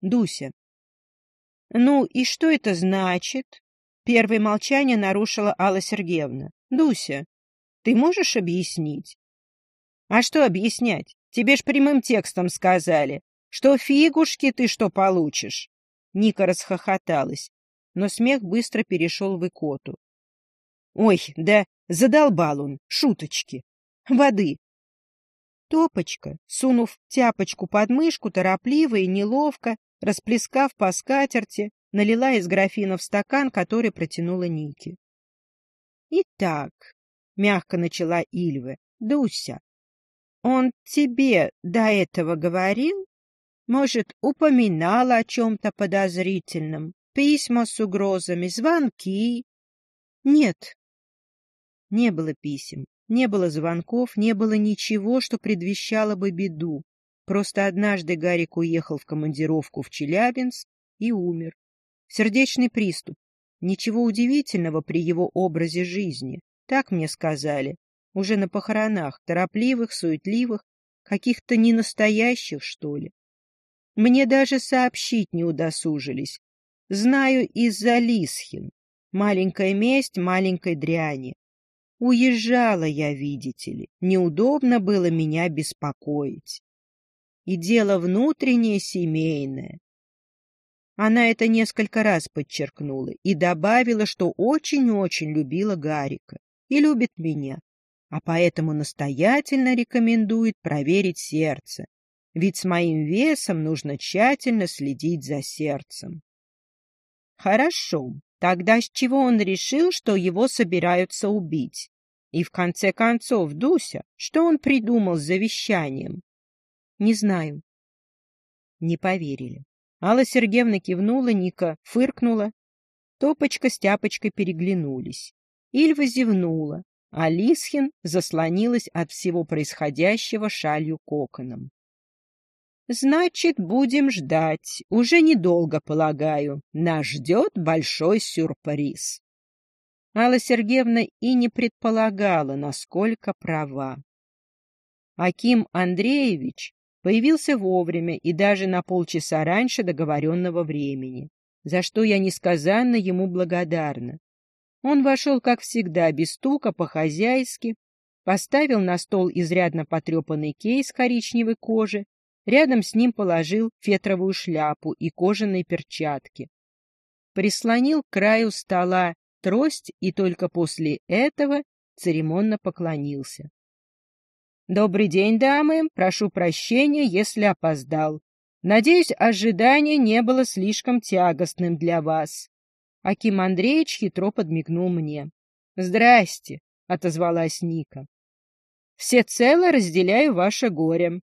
Дуся. Ну и что это значит? Первое молчание нарушила Алла Сергеевна. Дуся, ты можешь объяснить? А что объяснять? Тебе ж прямым текстом сказали, что фигушки ты что получишь. Ника расхохоталась, но смех быстро перешел в икоту. Ой, да задолбал он, шуточки. Воды. Топочка, сунув тяпочку под мышку, торопливо и неловко, расплескав по скатерти, налила из графина в стакан, который протянула Нике. — Итак, — мягко начала Ильва, — Дуся, он тебе до этого говорил? Может, упоминал о чем-то подозрительном? Письма с угрозами, звонки? Нет. Не было писем, не было звонков, не было ничего, что предвещало бы беду. Просто однажды Гарик уехал в командировку в Челябинск и умер. Сердечный приступ. Ничего удивительного при его образе жизни. Так мне сказали. Уже на похоронах, торопливых, суетливых, каких-то ненастоящих, что ли. Мне даже сообщить не удосужились. Знаю из-за Лисхин. Маленькая месть маленькой дряни. Уезжала я, видите ли. Неудобно было меня беспокоить. И дело внутреннее, семейное. Она это несколько раз подчеркнула и добавила, что очень-очень любила Гарика и любит меня, а поэтому настоятельно рекомендует проверить сердце, ведь с моим весом нужно тщательно следить за сердцем. Хорошо, тогда с чего он решил, что его собираются убить? И в конце концов, Дуся, что он придумал с завещанием? Не знаю. Не поверили. Алла Сергеевна кивнула, Ника фыркнула. Топочка с Тяпочкой переглянулись. Ильва зевнула, а Лисхин заслонилась от всего происходящего шалью коконом. «Значит, будем ждать. Уже недолго, полагаю. Нас ждет большой сюрприз». Алла Сергеевна и не предполагала, насколько права. Аким Андреевич Появился вовремя и даже на полчаса раньше договоренного времени, за что я несказанно ему благодарна. Он вошел, как всегда, без стука, по-хозяйски, поставил на стол изрядно потрепанный кейс коричневой кожи, рядом с ним положил фетровую шляпу и кожаные перчатки. Прислонил к краю стола трость и только после этого церемонно поклонился. Добрый день, дамы. Прошу прощения, если опоздал. Надеюсь, ожидание не было слишком тягостным для вас. Аким Андреевич хитро подмигнул мне. Здрасте, отозвалась Ника. Всецело разделяю ваше горе.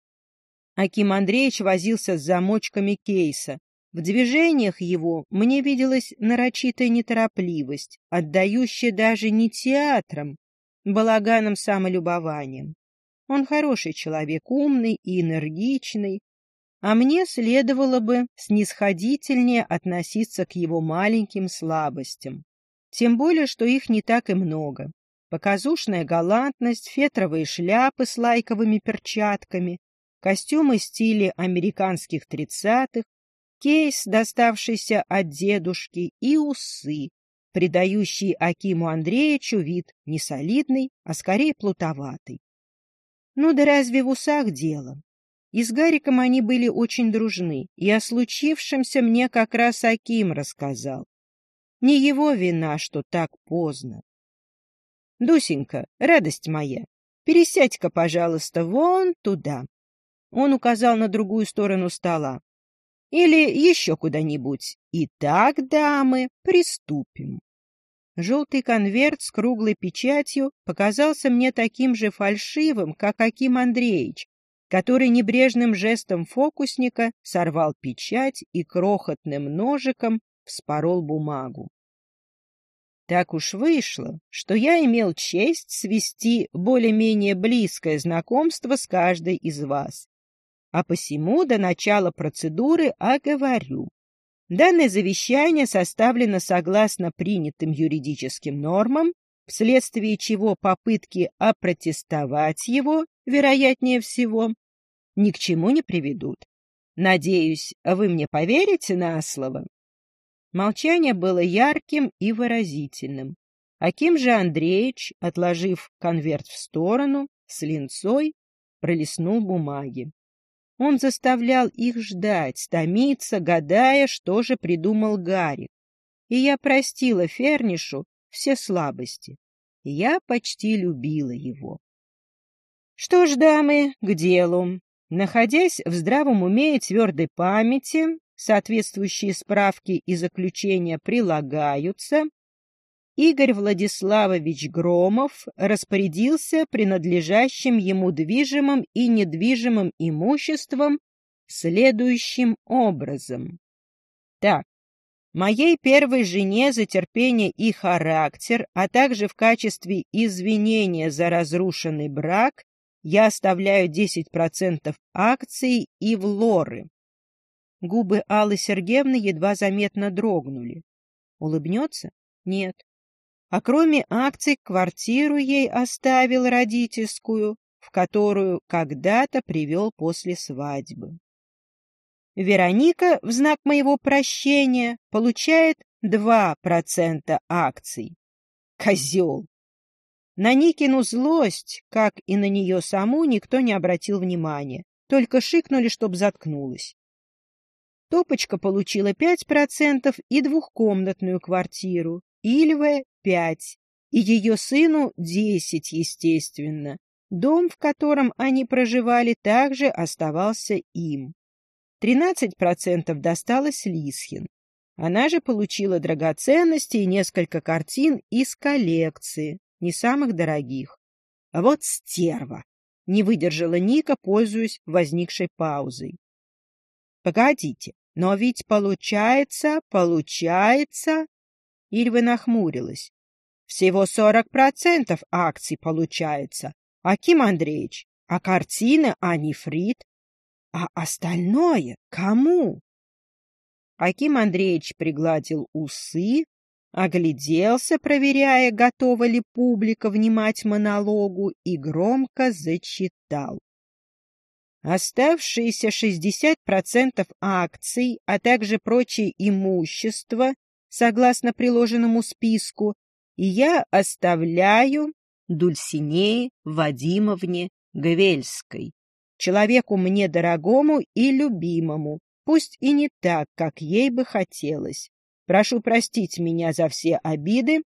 Аким Андреевич возился с замочками кейса. В движениях его мне виделась нарочитая неторопливость, отдающая даже не театром, балаганом самолюбованием. Он хороший человек, умный и энергичный, а мне следовало бы снисходительнее относиться к его маленьким слабостям. Тем более, что их не так и много. Показушная галантность, фетровые шляпы с лайковыми перчатками, костюмы стиля американских тридцатых, кейс, доставшийся от дедушки, и усы, придающие Акиму Андреевичу вид не солидный, а скорее плутоватый. Ну да разве в усах дело? И с Гариком они были очень дружны, и о случившемся мне как раз Аким рассказал. Не его вина, что так поздно. Дусенька, радость моя, пересядь-ка, пожалуйста, вон туда. Он указал на другую сторону стола. Или еще куда-нибудь. Итак, дамы, приступим. Желтый конверт с круглой печатью показался мне таким же фальшивым, как Аким Андреевич, который небрежным жестом фокусника сорвал печать и крохотным ножиком вспорол бумагу. Так уж вышло, что я имел честь свести более-менее близкое знакомство с каждой из вас. А посему до начала процедуры оговорю. Данное завещание составлено согласно принятым юридическим нормам, вследствие чего попытки опротестовать его, вероятнее всего, ни к чему не приведут. Надеюсь, вы мне поверите на слово?» Молчание было ярким и выразительным. Аким же Андреевич, отложив конверт в сторону, с линцой пролистнул бумаги. Он заставлял их ждать, томиться, гадая, что же придумал Гарик. И я простила Фернишу все слабости. Я почти любила его. Что ж, дамы, к делу. Находясь в здравом уме и твердой памяти, соответствующие справки и заключения прилагаются, Игорь Владиславович Громов распорядился принадлежащим ему движимым и недвижимым имуществом следующим образом. Так, моей первой жене за терпение и характер, а также в качестве извинения за разрушенный брак я оставляю 10% акций и в лоры. Губы Аллы Сергеевны едва заметно дрогнули. Улыбнется? Нет. А кроме акций, квартиру ей оставил родительскую, в которую когда-то привел после свадьбы. Вероника в знак моего прощения получает 2% акций. Козел! На Никину злость, как и на нее саму, никто не обратил внимания, только шикнули, чтоб заткнулась. Топочка получила 5% и двухкомнатную квартиру, Ильве — пять, и ее сыну десять, естественно. Дом, в котором они проживали, также оставался им. Тринадцать процентов досталось Лисхин. Она же получила драгоценности и несколько картин из коллекции, не самых дорогих. А вот стерва! Не выдержала Ника, пользуясь возникшей паузой. Погодите, но ведь получается, получается... Ильва нахмурилась. Всего сорок процентов акций получается. Аким Андреевич, а картины, а нефрит? А остальное кому? Аким Андреевич пригладил усы, огляделся, проверяя, готова ли публика внимать монологу, и громко зачитал. Оставшиеся 60% акций, а также прочее имущество согласно приложенному списку, и я оставляю Дульсинее Вадимовне Гвельской, человеку мне дорогому и любимому, пусть и не так, как ей бы хотелось. Прошу простить меня за все обиды.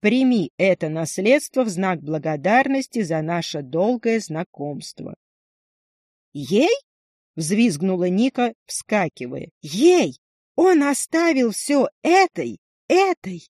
Прими это наследство в знак благодарности за наше долгое знакомство. — Ей? — взвизгнула Ника, вскакивая. — Ей! Он оставил все этой, этой.